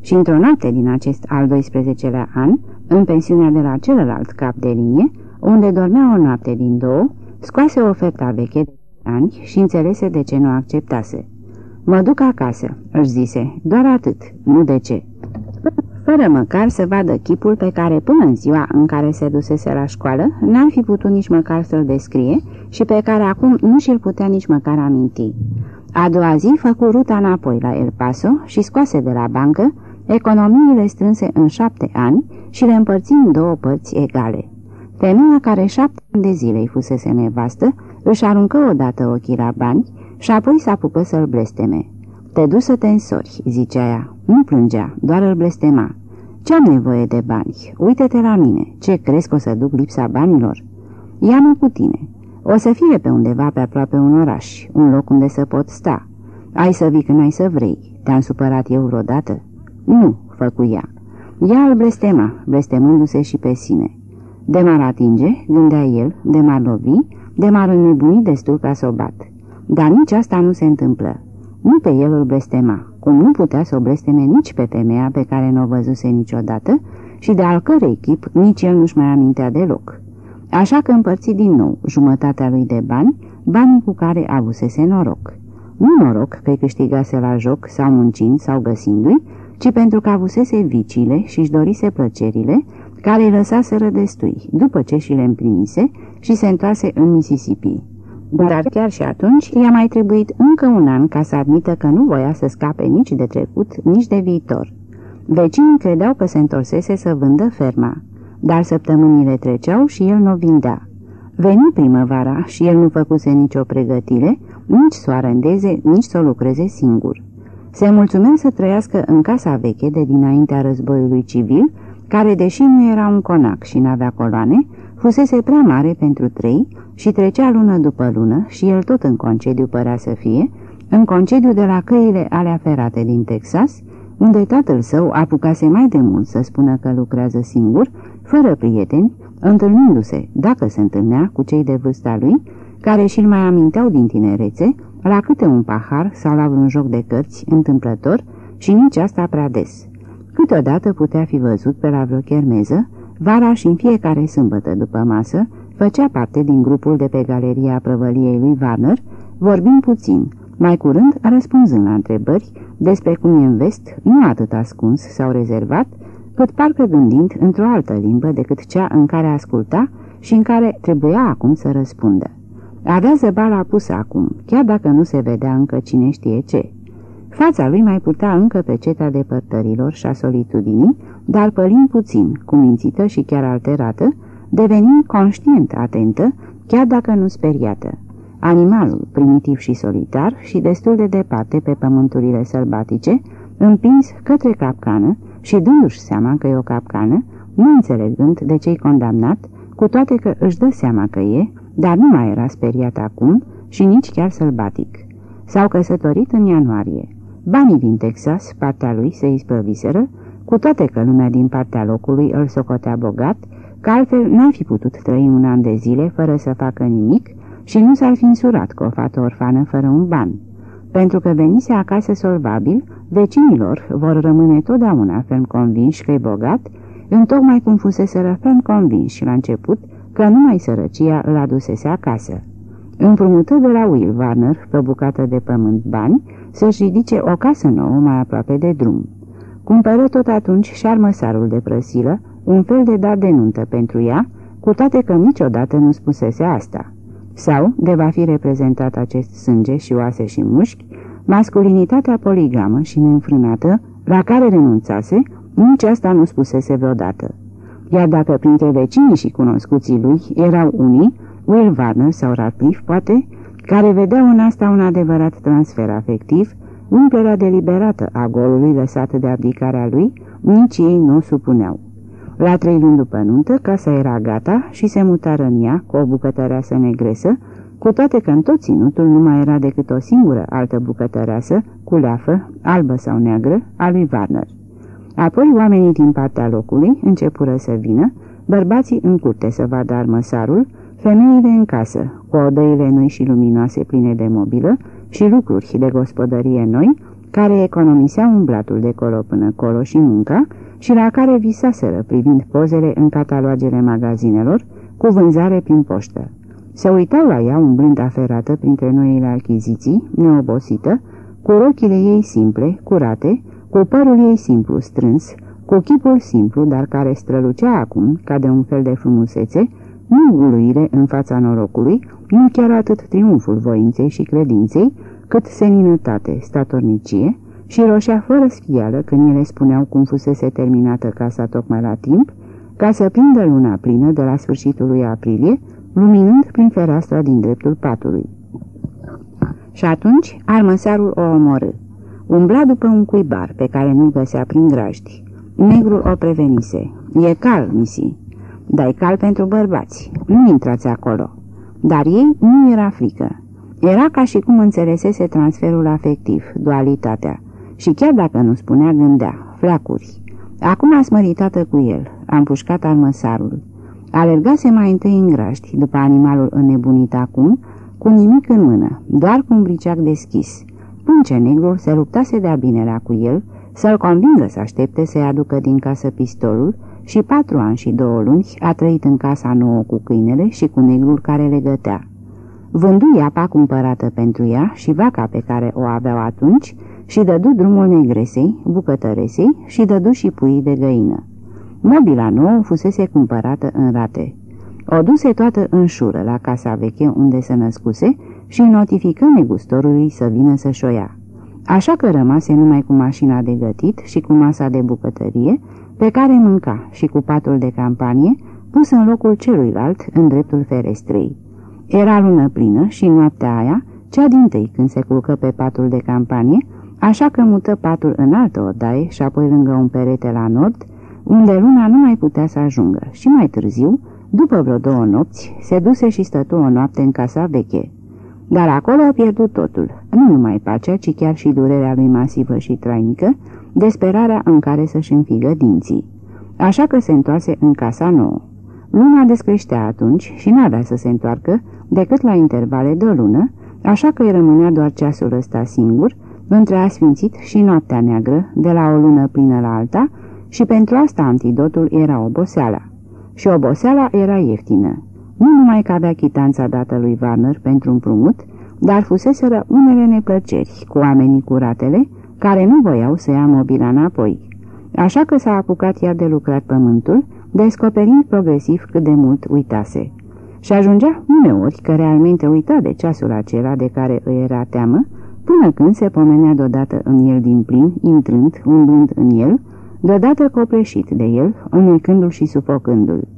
Și într-o noapte din acest al 12-lea an, în pensiunea de la celălalt cap de linie, unde dormea o noapte din două, scoase oferta veche de ani și înțelese de ce nu acceptase. Mă duc acasă," își zise, doar atât, nu de ce." Fără măcar să vadă chipul pe care până în ziua în care se dusese la școală, n-ar fi putut nici măcar să-l descrie și pe care acum nu și-l putea nici măcar aminti. A doua zi făcu ruta înapoi la El Paso și scoase de la bancă economiile strânse în șapte ani și le împărți în două părți egale. Femeia care șapte ani de zile îi fusese nevastă, își aruncă odată ochii la bani și apoi s-apucă să-l blesteme. Te duci să te însori," zicea ea. Nu plângea, doar îl blestema. Ce-am nevoie de bani? Uite-te la mine. Ce crezi că o să duc lipsa banilor? Ia-mă cu tine. O să fie pe undeva pe aproape un oraș, un loc unde să pot sta. Ai să vii când ai să vrei. Te-am supărat eu vreodată?" Nu," făcu ea. Ea îl blestema, blestemându-se și pe sine. De m-ar atinge, gândea el, de m-ar lovi, de m-ar înnebuni destul ca să o bat. Dar nici asta nu se întâmplă. Nu pe el îl blestema, cum nu putea să o blesteme nici pe femeia pe care nu o văzuse niciodată și de al cărei chip nici el nu-și mai amintea deloc. Așa că împărți din nou jumătatea lui de bani, banii cu care avusese noroc. Nu noroc că câștigase la joc sau muncind sau găsindu-i, ci pentru că avusese viciile și își dorise plăcerile, care îi lăsaseră destui, după ce și le împlinise și se întoarse în Mississippi. Dar chiar și atunci i-a mai trebuit încă un an ca să admită că nu voia să scape nici de trecut, nici de viitor. Vecinii credeau că se întorsese să vândă ferma, dar săptămânile treceau și el nu vindea. Veni primăvara și el nu făcuse nicio pregătire, nici să o arendeze, nici să o lucreze singur. Se mulțumea să trăiască în casa veche de dinaintea războiului civil, care, deși nu era un conac și n-avea coloane, fusese prea mare pentru trei și trecea lună după lună și el tot în concediu părea să fie, în concediu de la căile alea ferate din Texas, unde tatăl său apucase mai de mult să spună că lucrează singur, fără prieteni, întâlnindu-se, dacă se întâlnea, cu cei de vârsta lui, care și-l mai aminteau din tinerețe, la câte un pahar sau la un joc de cărți întâmplător și nici asta prea des. Câteodată putea fi văzut pe la vreo chermeză, vara și în fiecare sâmbătă după masă, făcea parte din grupul de pe galeria prăvăliei lui Warner, vorbind puțin, mai curând răspunzând la întrebări despre cum e în vest, nu atât ascuns sau rezervat, cât parcă gândind într-o altă limbă decât cea în care asculta și în care trebuia acum să răspundă. Avea zăbala pusă acum, chiar dacă nu se vedea încă cine știe ce. Fața lui mai putea încă pe cetea depărtărilor și a solitudinii, dar pălind puțin, cumințită și chiar alterată, devenind conștient atentă, chiar dacă nu speriată. Animalul, primitiv și solitar și destul de departe pe pământurile sălbatice, împins către capcană și dându-și seama că e o capcană, nu înțelegând de ce-i condamnat, cu toate că își dă seama că e, dar nu mai era speriat acum și nici chiar sălbatic. S-au căsătorit în ianuarie. Banii din Texas, partea lui, se isprăviseră, cu toate că lumea din partea locului îl socotea bogat, că altfel n-ar fi putut trăi un an de zile fără să facă nimic și nu s-ar fi însurat cu o fată orfană fără un ban. Pentru că venise acasă solvabil, vecinilor vor rămâne totdeauna ferm convinși că e bogat, întocmai cum fusese ferm convinși la început că numai sărăcia îl adusese acasă. Împrumută de la Will Warner, pe bucată de pământ bani, să-și ridice o casă nouă mai aproape de drum. Cumpără tot atunci și armăsarul de prăsilă, un fel de dat de nuntă pentru ea, cu toate că niciodată nu spusese asta. Sau, de va fi reprezentat acest sânge și oase și mușchi, masculinitatea poligamă și neînfrânată, la care renunțase, nici asta nu spusese vreodată. Iar dacă printre vecinii și cunoscuții lui erau unii, Will Warner sau Radcliffe, poate, care vedeau în asta un adevărat transfer afectiv, umplerea deliberată a golului lăsat de abdicarea lui, nici ei nu o supuneau. La trei luni după nuntă, casa era gata și se mutară în ea cu o bucătăreasă negresă, cu toate că în tot ținutul nu mai era decât o singură altă bucătăreasă, cu leafă, albă sau neagră, a lui Warner. Apoi oamenii din partea locului începură să vină, bărbații în curte să vadă armăsarul, femeile în casă, cu odăile noi și luminoase pline de mobilă și lucruri de gospodărie noi, care economiseau umblatul de colo până colo și munca și la care visaseră privind pozele în catalogele magazinelor cu vânzare prin poștă. Se uitau la ea umblând aferată printre noile achiziții, neobosită, cu rochile ei simple, curate, cu părul ei simplu strâns, cu chipul simplu, dar care strălucea acum, ca de un fel de frumusețe, nu uluire în fața norocului, nu chiar atât triumful voinței și credinței, cât seninătate, statornicie și roșea fără sfială când ele spuneau cum fusese terminată casa tocmai la timp, ca să prindă luna plină de la sfârșitul lui aprilie, luminând prin fereastra din dreptul patului. Și atunci armăsarul o omorâ. Umbla după un cuibar pe care nu găsea prin graști. Negrul o prevenise. E cal, misi. Dai cal pentru bărbați. Nu intrați acolo. Dar ei nu era frică. Era ca și cum înțelesese transferul afectiv, dualitatea. Și chiar dacă nu spunea, gândea, flacuri. Acum a smăritată cu el, a împușcat armăsarul. Alergase mai întâi în graști, după animalul înnebunit acum, cu nimic în mână, doar cu un briceac deschis. Punce negrul se luptase de-a binelea cu el, să-l convingă să aștepte să-i aducă din casă pistolul și patru ani și două luni a trăit în casa nouă cu câinele și cu negrul care le gătea. Vându apa cumpărată pentru ea și vaca pe care o aveau atunci și dădu drumul negresei, bucătăresei și dădu și puii de găină. Mobila nouă fusese cumpărată în rate. O duse toată în șură la casa veche unde se născuse și notifică negustorului să vină să-și o ia. Așa că rămase numai cu mașina de gătit și cu masa de bucătărie, pe care mânca și cu patul de campanie, pus în locul celuilalt în dreptul ferestrei. Era lună plină și noaptea aia, cea din tâi când se culcă pe patul de campanie, așa că mută patul în altă odaie și apoi lângă un perete la nord, unde luna nu mai putea să ajungă și mai târziu, după vreo două nopți, se duse și stătu o noapte în casa veche. Dar acolo a pierdut totul, nu numai pacea, ci chiar și durerea lui masivă și trainică, desperarea în care să-și înfigă dinții. Așa că se întoarse în casa nouă. Luna descreștea atunci și n-avea să se întoarcă decât la intervale de o lună, așa că îi rămânea doar ceasul ăsta singur, între asfințit și noaptea neagră, de la o lună plină la alta, și pentru asta antidotul era oboseala. Și oboseala era ieftină. Nu numai că avea chitanța dată lui Warner pentru împrumut, dar fuseseră unele neplăceri cu oamenii curatele, care nu voiau să ia mobila înapoi. Așa că s-a apucat iar de lucrat pământul, descoperind progresiv cât de mult uitase. Și ajungea uneori că realmente uita de ceasul acela de care îi era teamă, până când se pomenea deodată în el din plin, intrând, umblând în el, deodată copleșit de el, înnuicându-l și sufocându-l.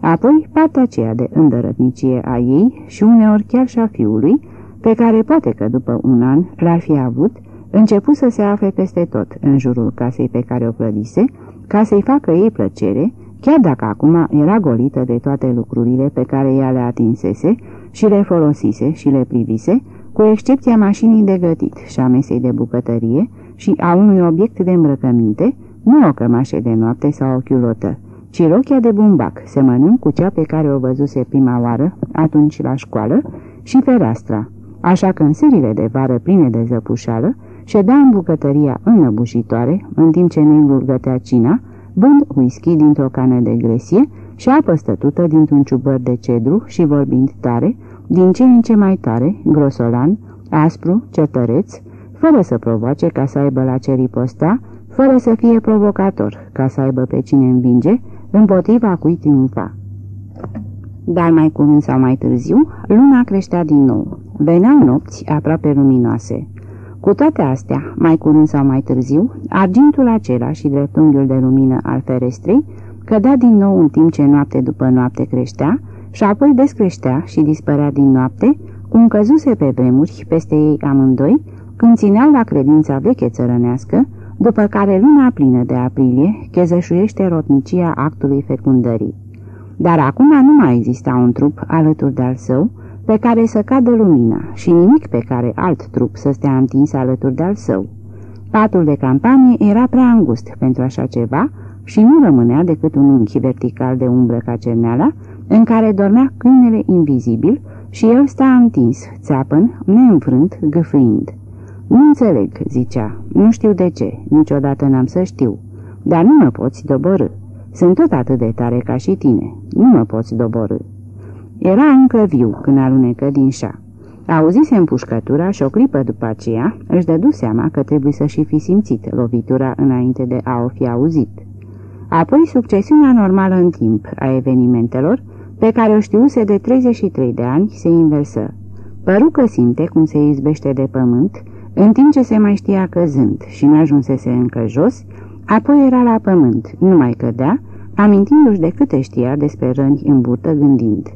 Apoi partea aceea de îndărătnicie a ei și uneori chiar și a fiului, pe care poate că după un an l-ar fi avut, început să se afle peste tot în jurul casei pe care o clădise, ca să-i facă ei plăcere, chiar dacă acum era golită de toate lucrurile pe care ea le atinsese și le folosise și le privise, cu excepția mașinii de gătit și a mesei de bucătărie și a unui obiect de îmbrăcăminte, nu o cămașă de noapte sau o chiulotă, ci rochia de bumbac, semănând cu cea pe care o văzuse prima oară, atunci la școală, și fereastra, așa că în serile de vară pline de zăpușală, ședea în bucătăria înăbușitoare, în timp ce negrul gătea cina, bând whisky dintr-o cană de gresie și apă stătută dintr-un ciubăr de cedru și vorbind tare, din ce în ce mai tare, grosolan, aspru, cetăreț, fără să provoace ca să aibă la ce riposta, fără să fie provocator, ca să aibă pe cine învinge, împotriva cui triumfa. Dar mai curând sau mai târziu, luna creștea din nou. Veneau nopți aproape luminoase. Cu toate astea, mai curând sau mai târziu, argintul acela și dreptunghiul de lumină al ferestrei cădea din nou în timp ce noapte după noapte creștea și apoi descreștea și dispărea din noapte, cum căzuse pe vremuri peste ei amândoi, când țineau la credința veche țărănească, după care luna plină de aprilie chezășuiește rotnicia actului fecundării. Dar acum nu mai exista un trup alături de al său, pe care să cadă lumina și nimic pe care alt trup să stea întins alături de al său. Patul de campanie era prea îngust pentru așa ceva și nu rămânea decât un unchi vertical de umbră ca cerneala, în care dormea câinele invizibil și el sta întins, țeapăn, neînfrânt, gâfâind. Nu înțeleg, zicea, nu știu de ce, niciodată n-am să știu, dar nu mă poți doborâ. Sunt tot atât de tare ca și tine, nu mă poți doborâ. Era încă viu când alunecă din șa. Auzise împușcătura și o clipă după aceea își dădu seama că trebuie să și fi simțit lovitura înainte de a o fi auzit. Apoi succesiunea normală în timp a evenimentelor, pe care o știuse de 33 de ani, se inversă. Păru că simte cum se izbește de pământ, în timp ce se mai știa căzând și n-ajunsese încă jos, apoi era la pământ, nu mai cădea, amintindu-și de câte știa despre răni în burtă gândind.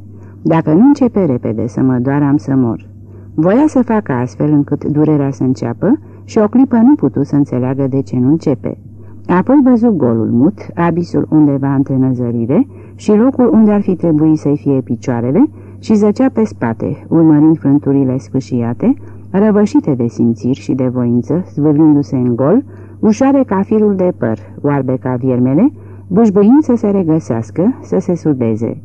Dacă nu începe repede să mă doar, am să mor. Voia să facă astfel încât durerea să înceapă și o clipă nu putu să înțeleagă de ce nu începe. Apoi văzut golul mut, abisul undeva între năzărire și locul unde ar fi trebuit să-i fie picioarele și zăcea pe spate, urmărind frânturile sfâșiate, răvășite de simțiri și de voință, zvârlindu-se în gol, ușoare ca firul de păr, oarbe ca viermele, bâșbâind să se regăsească, să se sudeze.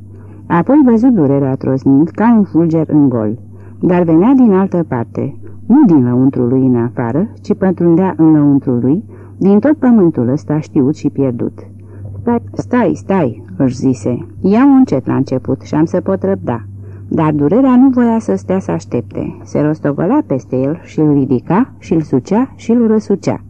Apoi văzut durerea trosnind ca un fulger în gol, dar venea din altă parte, nu din lăuntrul lui în afară, ci pătrundea în lăuntrul lui, din tot pământul ăsta știut și pierdut. Stai, stai, stai, își zise, ia-o încet la început și am să pot răbda. Dar durerea nu voia să stea să aștepte. Se rostogolea peste el și îl ridica și îl sucea și îl răsucea.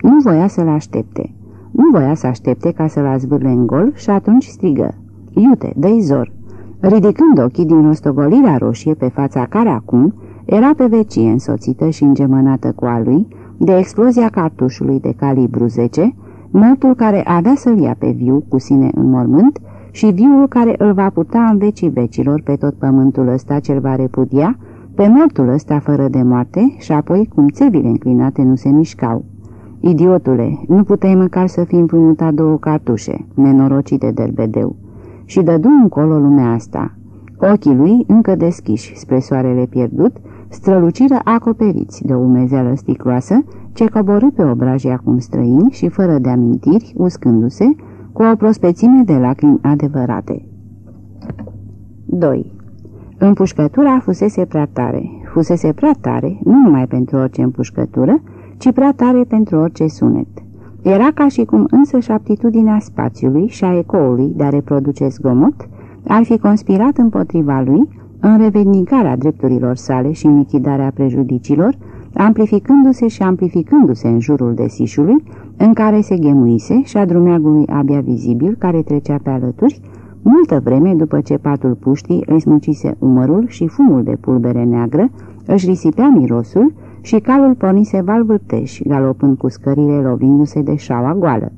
Nu voia să-l aștepte. Nu voia să aștepte ca să-l azvârle în gol și atunci strigă. Iute, dă-i zor! Ridicând ochii din rostogolirea roșie pe fața care acum era pe vecie însoțită și îngemănată cu a lui de explozia cartușului de calibru 10, mortul care avea să-l ia pe viu cu sine în mormânt și viul care îl va puta în vecii vecilor pe tot pământul ăsta cel va repudia, pe mortul ăsta fără de moarte și apoi cum țevile înclinate nu se mișcau. Idiotule, nu puteai măcar să fi împrumutat două cartușe, nenorocite de derbedeu. Și dădu încolo lumea asta. Ochii lui, încă deschiși spre soarele pierdut, străluciră acoperiți de o umezeală sticloasă ce coborâ pe obrajii acum străini și fără de amintiri, uscându-se, cu o prospețime de lacrimi adevărate. 2. Împușcătura fusese prea tare. Fusese prea tare, nu numai pentru orice împușcătură, ci prea tare pentru orice sunet. Era ca și cum însăși aptitudinea spațiului și a ecoului de a reproduce zgomot ar fi conspirat împotriva lui în revendicarea drepturilor sale și în lichidarea prejudiciilor, amplificându-se și amplificându-se în jurul desișului, în care se ghemuise și a drumeagului abia vizibil care trecea pe alături, multă vreme după ce patul puștii îi smucise umărul și fumul de pulbere neagră își risipea mirosul și calul pornise valvârteș, galopând cu scările lovindu-se de șaua goală.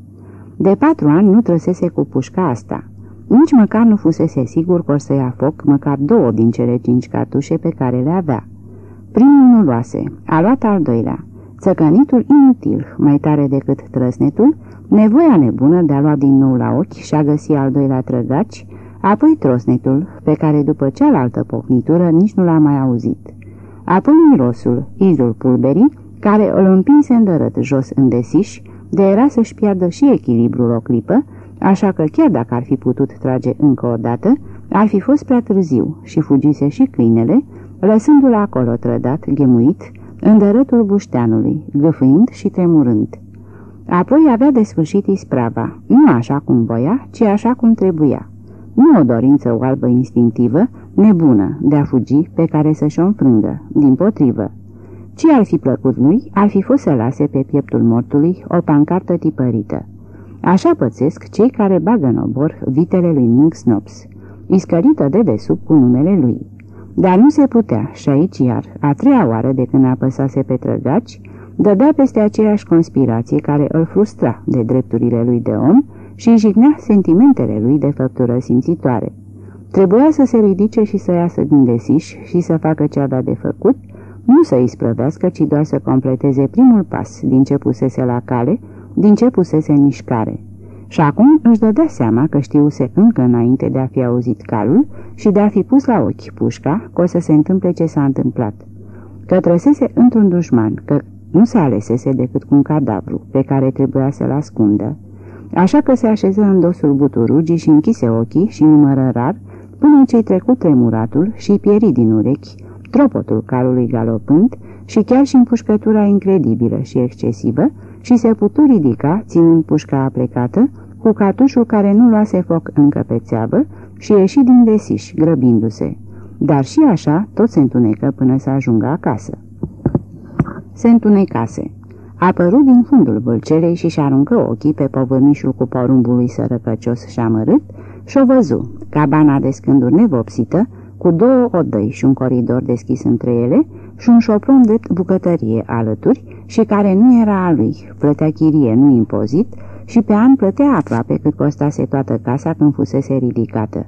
De patru ani nu trăsese cu pușca asta. Nici măcar nu fusese sigur că o să ia foc măcar două din cele cinci cartușe pe care le avea. Primul nu luase, a luat al doilea. Țăcănitul inutil, mai tare decât trăsnetul, nevoia nebună de a lua din nou la ochi și a găsi al doilea trăgaci, apoi trosnetul, pe care după cealaltă pocnitură nici nu l-a mai auzit. Apoi mirosul, izul pulberii, care îl împinse îndărât jos în desiș, de era să-și piardă și echilibrul o clipă, așa că chiar dacă ar fi putut trage încă o dată, ar fi fost prea târziu și fugise și câinele, lăsându-l acolo trădat, ghemuit, în dărătul bușteanului, gâfâind și tremurând. Apoi avea de sfârșit isprava, nu așa cum voia, ci așa cum trebuia. Nu o dorință oalbă instinctivă, nebună, de a fugi, pe care să-și o înfrângă, din potrivă. Ce ar fi plăcut lui, ar fi fost să lase pe pieptul mortului o pancartă tipărită. Așa pățesc cei care bagă în obor vitele lui Ming Snops, iscărită de desubt cu numele lui. Dar nu se putea și aici iar, a treia oară de când apăsase pe trăgaci, dădea peste aceeași conspirație care îl frustra de drepturile lui de om și jignea sentimentele lui de făptură simțitoare. Trebuia să se ridice și să iasă din desiș și să facă ce avea de făcut, nu să îi sprăvească, ci doar să completeze primul pas din ce pusese la cale, din ce pusese în mișcare. Și acum își dădea seama că știuse încă înainte de a fi auzit calul și de a fi pus la ochi pușca că o să se întâmple ce s-a întâmplat. Că trăsese într-un dușman, că nu se alesese decât cu un cadavru pe care trebuia să-l ascundă. Așa că se așeză în dosul buturugii și închise ochii și numără rar până ce-i trecut tremuratul și pieri din urechi, tropotul calului galopând și chiar și împușcătura incredibilă și excesivă și se putu ridica, ținând pușca aplecată, cu catușul care nu luase foc încă pe țeavă și ieși din desiș, grăbindu-se. Dar și așa tot se întunecă până să ajungă acasă. Se întunecase. A apărut din fundul vâlcelei și-și aruncă ochii pe povărnișul cu porumbului sărăcăcios și amărât și-o văzu, cabana de scânduri nevopsită, cu două odăi și un coridor deschis între ele și un șopron de bucătărie alături și care nu era a lui, plătea chirie, nu impozit, și pe an plătea aproape cât costase toată casa când fusese ridicată.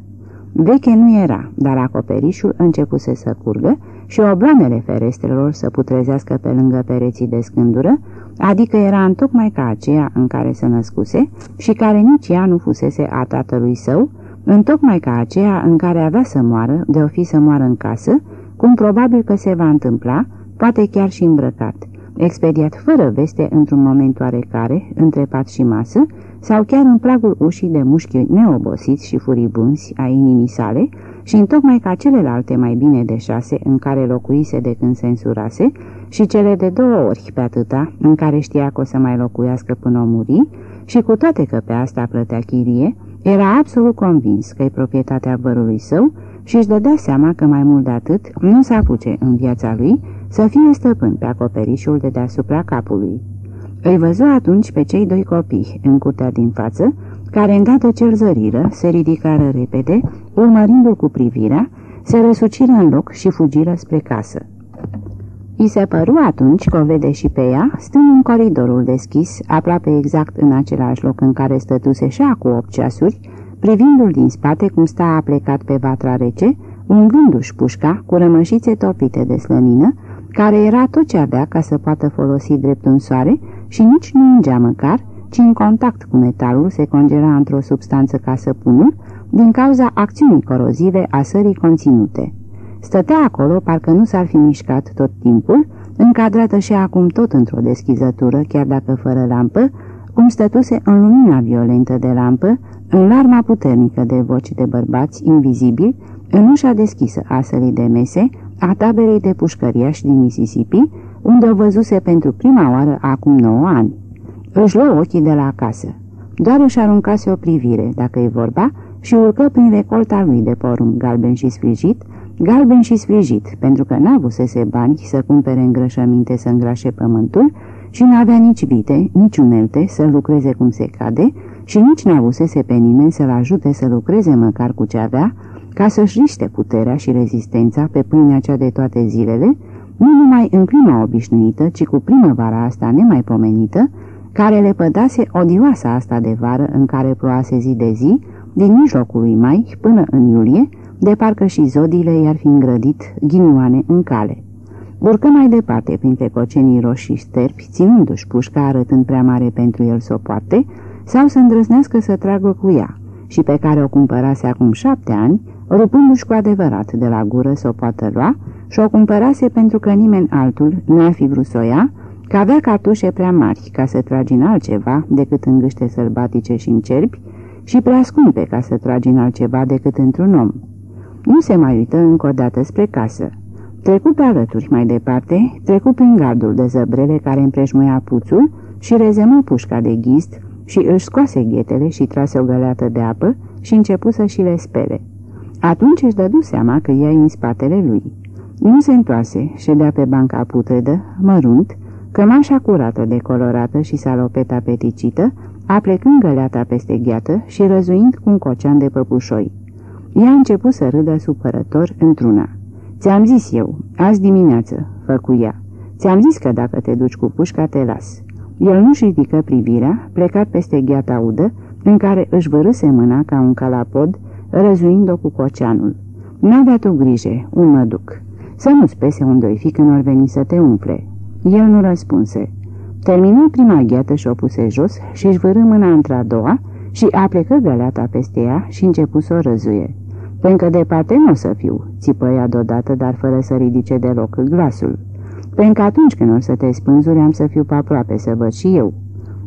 Veche nu era, dar acoperișul începuse să curgă și obloanele ferestrelor să putrezească pe lângă pereții de scândură, adică era întocmai ca aceea în care se născuse și care nici ea nu fusese a tatălui său, întocmai ca aceea în care avea să moară, de o fi să moară în casă, cum probabil că se va întâmpla, poate chiar și îmbrăcat, expediat fără veste într-un moment oarecare, între pat și masă, sau chiar în pragul ușii de mușchi neobosiți și furibunzi a inimii sale, și întocmai ca celelalte mai bine de șase în care locuise de când se însurase și cele de două ori pe atâta în care știa că o să mai locuiască până o muri și cu toate că pe asta plătea chirie, era absolut convins că e proprietatea vărului său și își dădea seama că mai mult de atât nu se apuce în viața lui să fie stăpân pe acoperișul de deasupra capului. Îi văzu atunci pe cei doi copii în curtea din față, care îndată ce zăriră, se ridicară repede, urmărindu-l cu privirea, se răsuciră în loc și fugiră spre casă. I se păru atunci că o vede și pe ea, stând în coridorul deschis, aproape exact în același loc în care stătuse și cu opt ceasuri, privindu-l din spate cum sta aplecat pe vatra rece, ungându-și pușca cu rămășițe topite de slănină, care era tot ce avea ca să poată folosi drept un soare și nici nu ungea măcar, ci în contact cu metalul se congela într-o substanță ca săpunul, din cauza acțiunii corozive a sării conținute. Stătea acolo, parcă nu s-ar fi mișcat tot timpul, încadrată și acum tot într-o deschizătură, chiar dacă fără lampă, cum stătuse în lumina violentă de lampă, în larma puternică de voci de bărbați invizibili, în ușa deschisă a sălii de mese, a taberei de pușcăriași din Mississippi, unde o văzuse pentru prima oară acum 9 ani. Își luă ochii de la casă. Doar își aruncase o privire, dacă e vorba, și urcă prin recolta lui de porumb galben și sfrijit, galben și sfrijit, pentru că n-avusese bani să cumpere îngrășăminte să îngrașe pământul și n-avea nici vite, nici unelte să lucreze cum se cade și nici n-avusese pe nimeni să-l ajute să lucreze măcar cu ce avea, ca să-și riște puterea și rezistența pe pâinea cea de toate zilele, nu numai în clima obișnuită, ci cu primăvara asta nemaipomenită, care le pădase odioasa asta de vară în care ploase zi de zi, din mijlocul lui mai până în iulie, de parcă și zodiile i-ar fi îngrădit ghinioane în cale. Urcă mai departe printre cocenii roșii sterpi, ținându-și pușca arătând prea mare pentru el să o poarte, sau să îndrăznească să tragă cu ea, și pe care o cumpărase acum șapte ani, rupându-și cu adevărat de la gură să o poată lua, și o cumpărase pentru că nimeni altul nu ar fi vrut să o ia, că avea cartușe prea mari ca să tragi în altceva decât în gâște sălbatice și în cerbi și prea scumpe ca să tragi în altceva decât într-un om. Nu se mai uită încă o dată spre casă. Trecu pe alături mai departe, trecu prin gardul de zăbrele care împrejmuia puțul și rezemă pușca de ghist și își scoase ghetele și trase o găleată de apă și începu să și le spele. Atunci își dădu seama că ea în spatele lui. Nu se întoarse, ședea pe banca putredă, mărunt, cămașa curată, decolorată și salopeta peticită, aplecând găleata peste gheată și răzuind cu un cocean de păpușoi. Ea a început să râdă supărător într-una. Ți-am zis eu, azi dimineață, făcu ea. Ți-am zis că dacă te duci cu pușca, te las. El nu-și ridică privirea, plecat peste gheata udă, în care își vărâse mâna ca un calapod, răzuind-o cu coceanul. N-avea tu grijă, un mă duc. Să nu-ți pese unde fi când or veni să te umple. El nu răspunse. Termină prima gheată și o puse jos și își vârâ mâna într-a doua și aplecă găleata peste ea și începu să o răzuie. Pentru că departe nu o să fiu, țipă ea deodată, dar fără să ridice deloc glasul. Pentru că atunci când o să te spânzuri am să fiu pe aproape să văd și eu.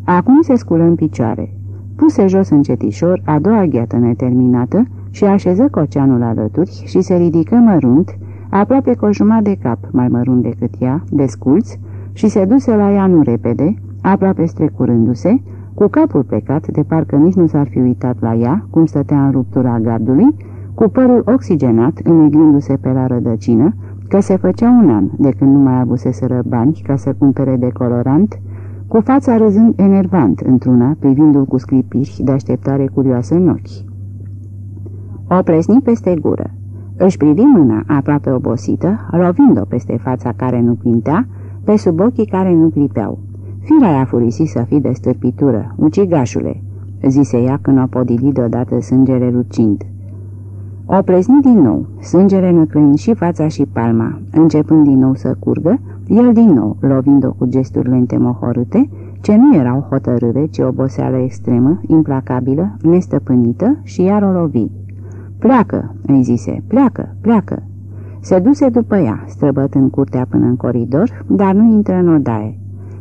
Acum se sculă în picioare. Puse jos încetișor a doua gheată neterminată și așeză coceanul alături și se ridică mărunt, aproape cu o jumătate de cap mai mărunt decât ea, desculț, și se duse la ea nu repede, aproape strecurându-se, cu capul plecat, de parcă nici nu s-ar fi uitat la ea, cum stătea în ruptura gardului, cu părul oxigenat, îneglindu-se pe la rădăcină, că se făcea un an de când nu mai abuseseră bani ca să cumpere decolorant, cu fața râzând enervant într-una, privindu-l cu sclipiri de așteptare curioasă în ochi. O presni peste gură. Își privi mâna aproape obosită, lovind-o peste fața care nu clintea, pe sub ochii care nu clipeau. Firea a furisi să fii de stârpitură, ucigașule, zise ea când o podili deodată sângere lucind. O prezni din nou, sângere năcrâind și fața și palma, începând din nou să curgă, el din nou, lovind-o cu gesturi lente mohorâte, ce nu erau hotărâre, ci oboseală extremă, implacabilă, nestăpânită și iar o lovi. Pleacă, îi zise, pleacă, pleacă. Se duse după ea, străbătând curtea până în coridor, dar nu intră în odaie.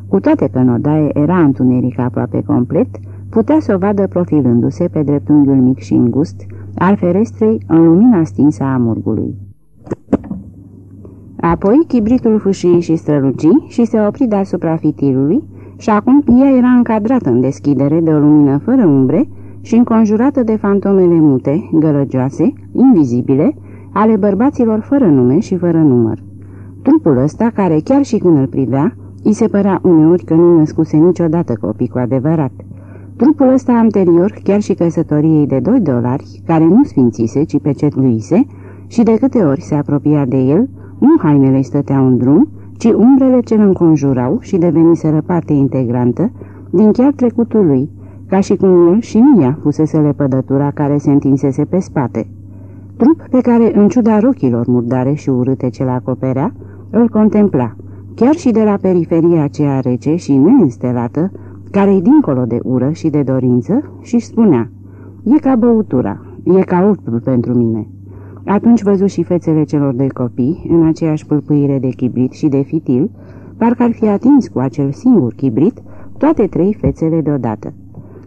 Cu toate că în odaie era întuneric aproape complet, putea să o vadă profilându-se pe dreptunghiul mic și îngust al ferestrei în lumina stinsă a murgului. Apoi chibritul fâșii și străluci și se opri deasupra fitilului și acum ea era încadrată în deschidere de o lumină fără umbre și înconjurată de fantomele mute, gălăgioase, invizibile, ale bărbaților fără nume și fără număr. Trupul ăsta, care chiar și când îl privea, îi se părea uneori că nu născuse niciodată copii cu adevărat. Trupul ăsta anterior, chiar și căsătoriei de 2 dolari, care nu sfințise, ci pecetluise, și de câte ori se apropia de el, nu hainele stăteau în drum, ci umbrele ce îl înconjurau și deveniseră parte integrantă din chiar trecutul lui, ca și cum el și Mia fusese lepădătura care se întinsese pe spate. Trup pe care, în ciuda rochilor murdare și urâte ce l-acoperea, îl contempla, chiar și de la periferia aceea rece și neînstelată, care-i dincolo de ură și de dorință, și spunea, e ca băutura, e ca urtul pentru mine. Atunci văzu și fețele celor doi copii, în aceeași pâlpâire de chibrit și de fitil, parcă ar fi atins cu acel singur chibrit toate trei fețele deodată.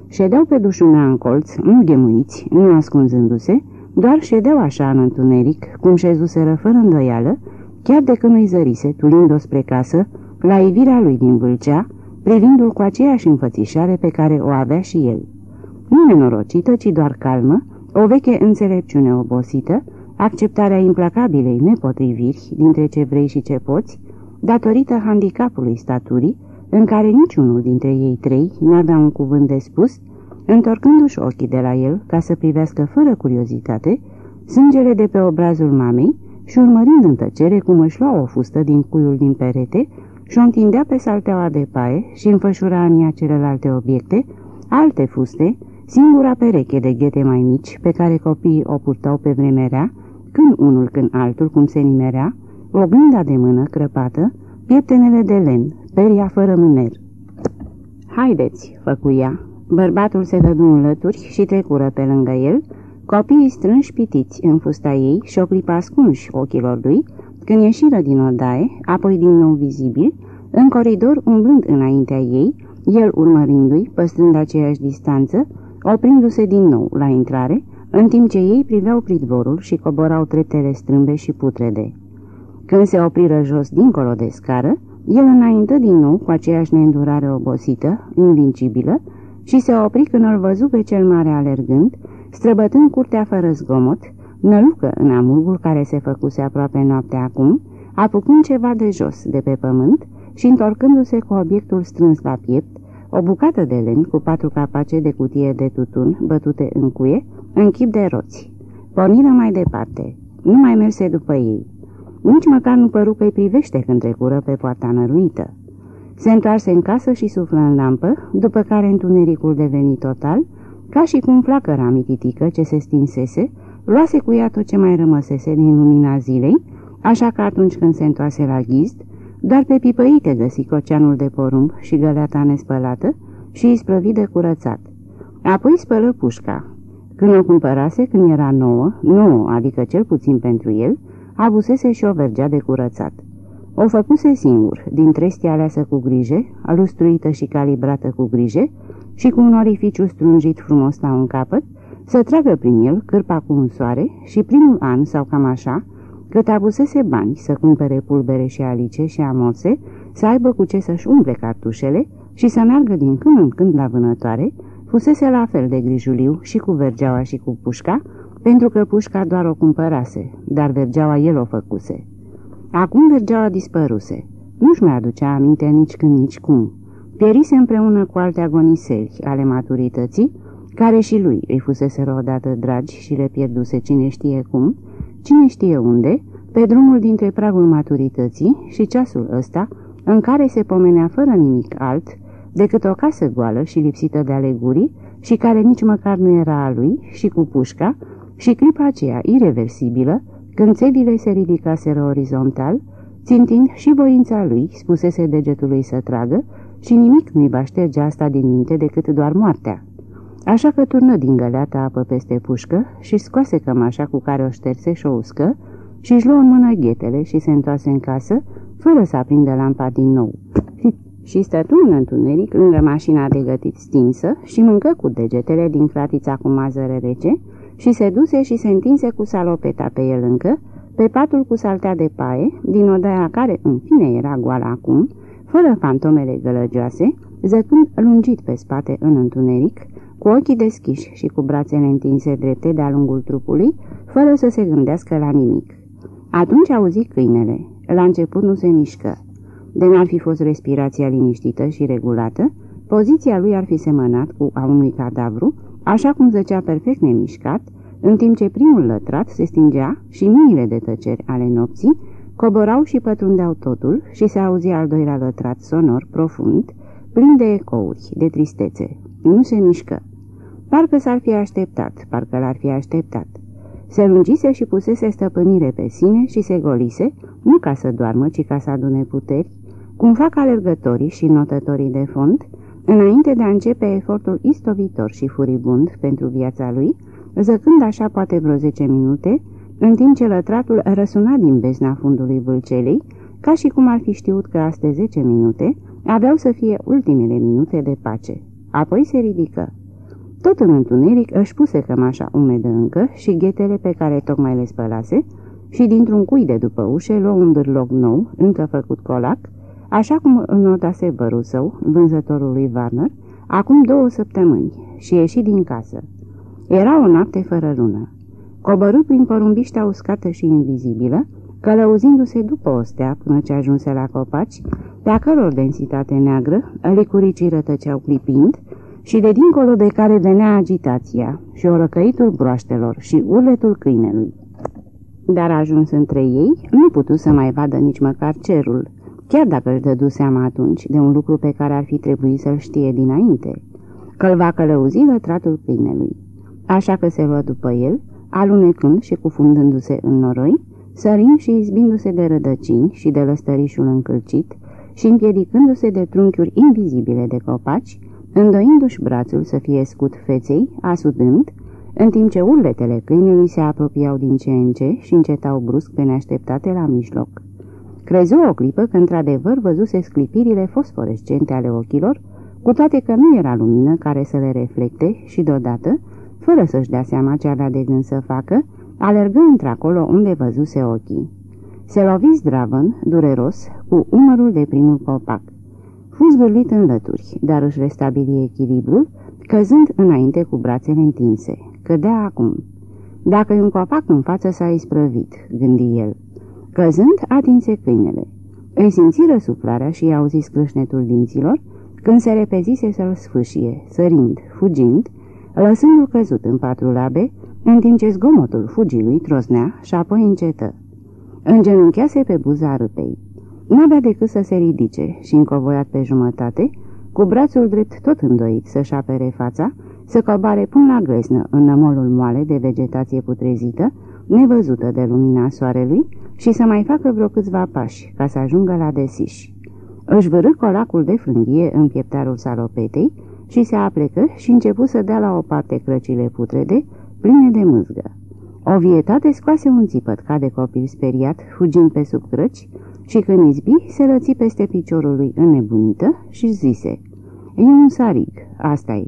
Ședeau pe dușumea în colț, nu ghemuiți, nu ascunzându-se, doar ședeau așa în întuneric, cum șezuseră fără îndoială, chiar de când îi zărise, tulind-o spre casă, la ivirea lui din Vâlcea, privindu-l cu aceeași înfățișare pe care o avea și el. Nu nenorocită, ci doar calmă, o veche înțelepciune obosită, acceptarea implacabilei nepotriviri dintre ce vrei și ce poți, datorită handicapului staturii, în care niciunul dintre ei trei n-avea un cuvânt de spus, întorcându-și ochii de la el ca să privească fără curiozitate sângele de pe obrazul mamei și urmărind în tăcere cum își lua o fustă din cuiul din perete și o întindea pe salteaua de paie și înfășura în ea celelalte obiecte, alte fuste, singura pereche de ghete mai mici pe care copiii o purtau pe vremerea, când unul, când altul, cum se nimerea, oglinda de mână crăpată, pieptenele de len, peria fără mâner. Haideți, făcuia. Bărbatul se dădu în lături și trecură pe lângă el, copiii strânși pitiți în fusta ei și o clipă ascunși ochilor lui, când ieșiră din odaie, apoi din nou vizibil, în coridor umblând înaintea ei, el urmărindu-i, păstrând aceeași distanță, oprindu-se din nou la intrare, în timp ce ei priveau pridvorul și coborau treptele strâmbe și putrede. Când se opriră jos dincolo de scară, el înaintă din nou cu aceeași neîndurare obosită, invincibilă, și se opri când îl văzu pe cel mare alergând, străbătând curtea fără zgomot, nălucă în amurgul care se făcuse aproape noapte acum, apucând ceva de jos, de pe pământ, și întorcându-se cu obiectul strâns la piept, o bucată de lemn cu patru capace de cutie de tutun bătute în cuie, în chip de roți. Porniră mai departe. Nu mai merse după ei. Nici măcar nu păru că îi privește când trecură pe poarta năruită. Se întoarse în casă și suflă în lampă, după care întunericul deveni total, ca și cum flacăra mititică ce se stinsese, luase cu ea tot ce mai rămăsese din lumina zilei, așa că atunci când se întoarse la ghizd, doar pe pipăite găsi coceanul de porumb și găleata nespălată și îi sprăvi de curățat. Apoi spălă pușca. Când o cumpărase, când era nouă, nouă, adică cel puțin pentru el, avusese și o vergea de curățat. O făcuse singur, din trestia aleasă cu grijă, alustruită și calibrată cu grijă și cu un orificiu strungit frumos la un capăt, să tragă prin el cârpa cu un soare și primul an sau cam așa, cât abusese bani să cumpere pulbere și alice și amose, să aibă cu ce să-și umple cartușele și să meargă din când în când la vânătoare, fusese la fel de grijuliu și cu vergeaua și cu pușca, pentru că pușca doar o cumpărase, dar vergeaua el o făcuse. Acum vergeaua dispăruse. Nu-și mai aducea aminte nici când, nici cum. Pierise împreună cu alte agoniseli ale maturității, care și lui îi fusese odată dragi și le pierduse cine știe cum, cine știe unde, pe drumul dintre pragul maturității și ceasul ăsta, în care se pomenea fără nimic alt decât o casă goală și lipsită de alegurii și care nici măcar nu era a lui și cu pușca și clipa aceea irreversibilă, când țevile se ridicaseră orizontal, țintind și voința lui, spusese degetului să tragă, și nimic nu-i va șterge asta din minte decât doar moartea. Așa că turnă din găleata apă peste pușcă și scoase cămașa cu care o șterse și o uscă și își luă în mână ghetele și se întoarse în casă, fără să aprindă lampa din nou. Și stătu în întuneric lângă mașina de gătit stinsă și mâncă cu degetele din fratița cu mazăre rece și se duse și se întinse cu salopeta pe el încă, pe patul cu saltea de paie, din odaia care în fine era goală acum, fără fantomele gălăgioase, zăcând lungit pe spate în întuneric, cu ochii deschiși și cu brațele întinse drepte de-a lungul trupului, fără să se gândească la nimic. Atunci auzi câinele. La început nu se mișcă. De n-ar fi fost respirația liniștită și regulată, poziția lui ar fi semănat cu a unui cadavru, așa cum zăcea perfect nemișcat, în timp ce primul lătrat se stingea și miile de tăceri ale nopții coborau și pătrundeau totul și se auzia al doilea lătrat sonor, profund, plin de ecouri, de tristețe. Nu se mișcă. Parcă s-ar fi așteptat, parcă l-ar fi așteptat. Se lungise și pusese stăpânire pe sine și se golise, nu ca să doarmă, ci ca să adune puteri, cum fac alergătorii și notătorii de fond, înainte de a începe efortul istovitor și furibund pentru viața lui, zăcând așa poate vreo zece minute, în timp ce lătratul răsuna din bezna fundului vâlcelei, ca și cum ar fi știut că astea zece minute aveau să fie ultimele minute de pace. Apoi se ridică. Tot în întuneric își puse cămașa umedă încă și ghetele pe care tocmai le spălase și dintr-un cui de după ușe luă un dârloc nou, încă făcut colac, așa cum înotase vărul său, vânzătorul lui Warner, acum două săptămâni și ieși din casă. Era o noapte fără lună. Coborâ prin porumbiștea uscată și invizibilă, călăuzindu-se după o stea până ce ajunse la copaci, pe a căror densitate neagră, licuricii rătăceau clipind, și de dincolo de care venea agitația și orăcăitul broaștelor și urletul câinelui. Dar ajuns între ei, nu putu să mai vadă nici măcar cerul, chiar dacă își dădu seama atunci de un lucru pe care ar fi trebuit să-l știe dinainte, că-l va călăuzi lătratul câinelui. Așa că se luă după el, alunecând și cufundându-se în noroi, sărind și izbindu-se de rădăcini și de lăstărișul încălcit și împiedicându-se de trunchiuri invizibile de copaci, îndoindu-și brațul să fie scut feței, asudând, în timp ce urletele câinelui se apropiau din ce în ce și încetau brusc pe neașteptate la mijloc. Crezu o clipă că într-adevăr văzuse sclipirile fosforescente ale ochilor, cu toate că nu era lumină care să le reflecte și deodată, fără să-și dea seama ce avea de gând să facă, alergă într-acolo unde văzuse ochii. Se lovi zdravăn, dureros, cu umărul de primul copac. Fu zvârlit în lături, dar își restabili echilibrul, căzând înainte cu brațele întinse. Cădea acum. Dacă e un copac în față s-a isprăvit, gândi el. Căzând, atinse câinele. Îi simți răsuflarea și i-a auzit scrâșnetul dinților, când se repezise să-l sfâșie, sărind, fugind, lăsându-l căzut în patru labe, în timp ce zgomotul fugii trosnea și apoi încetă. Îngenunchease pe buza râpei. N-avea decât să se ridice și, încovoiat pe jumătate, cu brațul drept tot îndoit să-și apere fața, să coboare până la glesnă în nămolul moale de vegetație putrezită, nevăzută de lumina soarelui, și să mai facă vreo câțiva pași ca să ajungă la desiș. Își vârâ colacul de frânghie în pieptarul salopetei și se aplecă și începu să dea la o parte crăcile putrede, pline de mâzgă. O vietate scoase un țipăt ca de copil speriat, fugind pe sub crăci, și când izbi, se răți peste piciorul lui înnebunită și zise, E un sarig, asta e.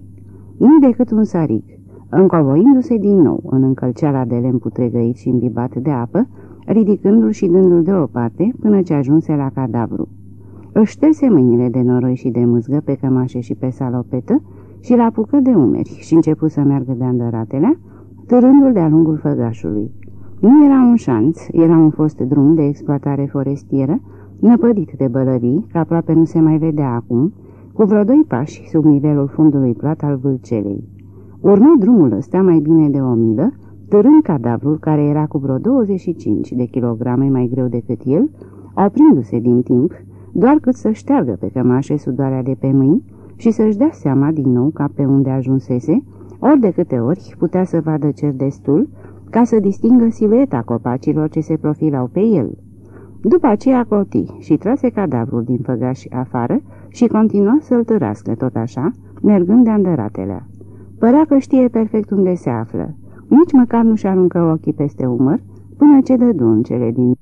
Nu decât un sarig. Încovoindu-se din nou în încălceala de lemn putregăit și imbibat de apă, ridicându-l și dându-l deoparte până ce ajunse la cadavru. Își șterse mâinile de noroi și de mâzgă pe cămașe și pe salopetă și l apucă de umeri și începu să meargă de andăratelea, târându-l de-a lungul făgașului. Nu era un șanț, era un fost drum de exploatare forestieră, năpădit de bălării, că aproape nu se mai vedea acum, cu vreo doi pași sub nivelul fundului plat al vâlcelei. Urmă drumul ăsta mai bine de o milă, târând cadavrul care era cu vreo 25 de kilograme mai greu decât el, oprindu-se din timp, doar cât să șteargă pe cămașe sudoarea de pe mâini și să-și dea seama din nou ca pe unde ajunsese, ori de câte ori putea să vadă cer destul ca să distingă silueta copacilor ce se profilau pe el. După aceea coti și trase cadavrul din făgaș afară și continua să-l târască tot așa, mergând de andăratelea. Părea că știe perfect unde se află. Nici măcar nu-și aruncă ochii peste umăr, până ce dădu în cele din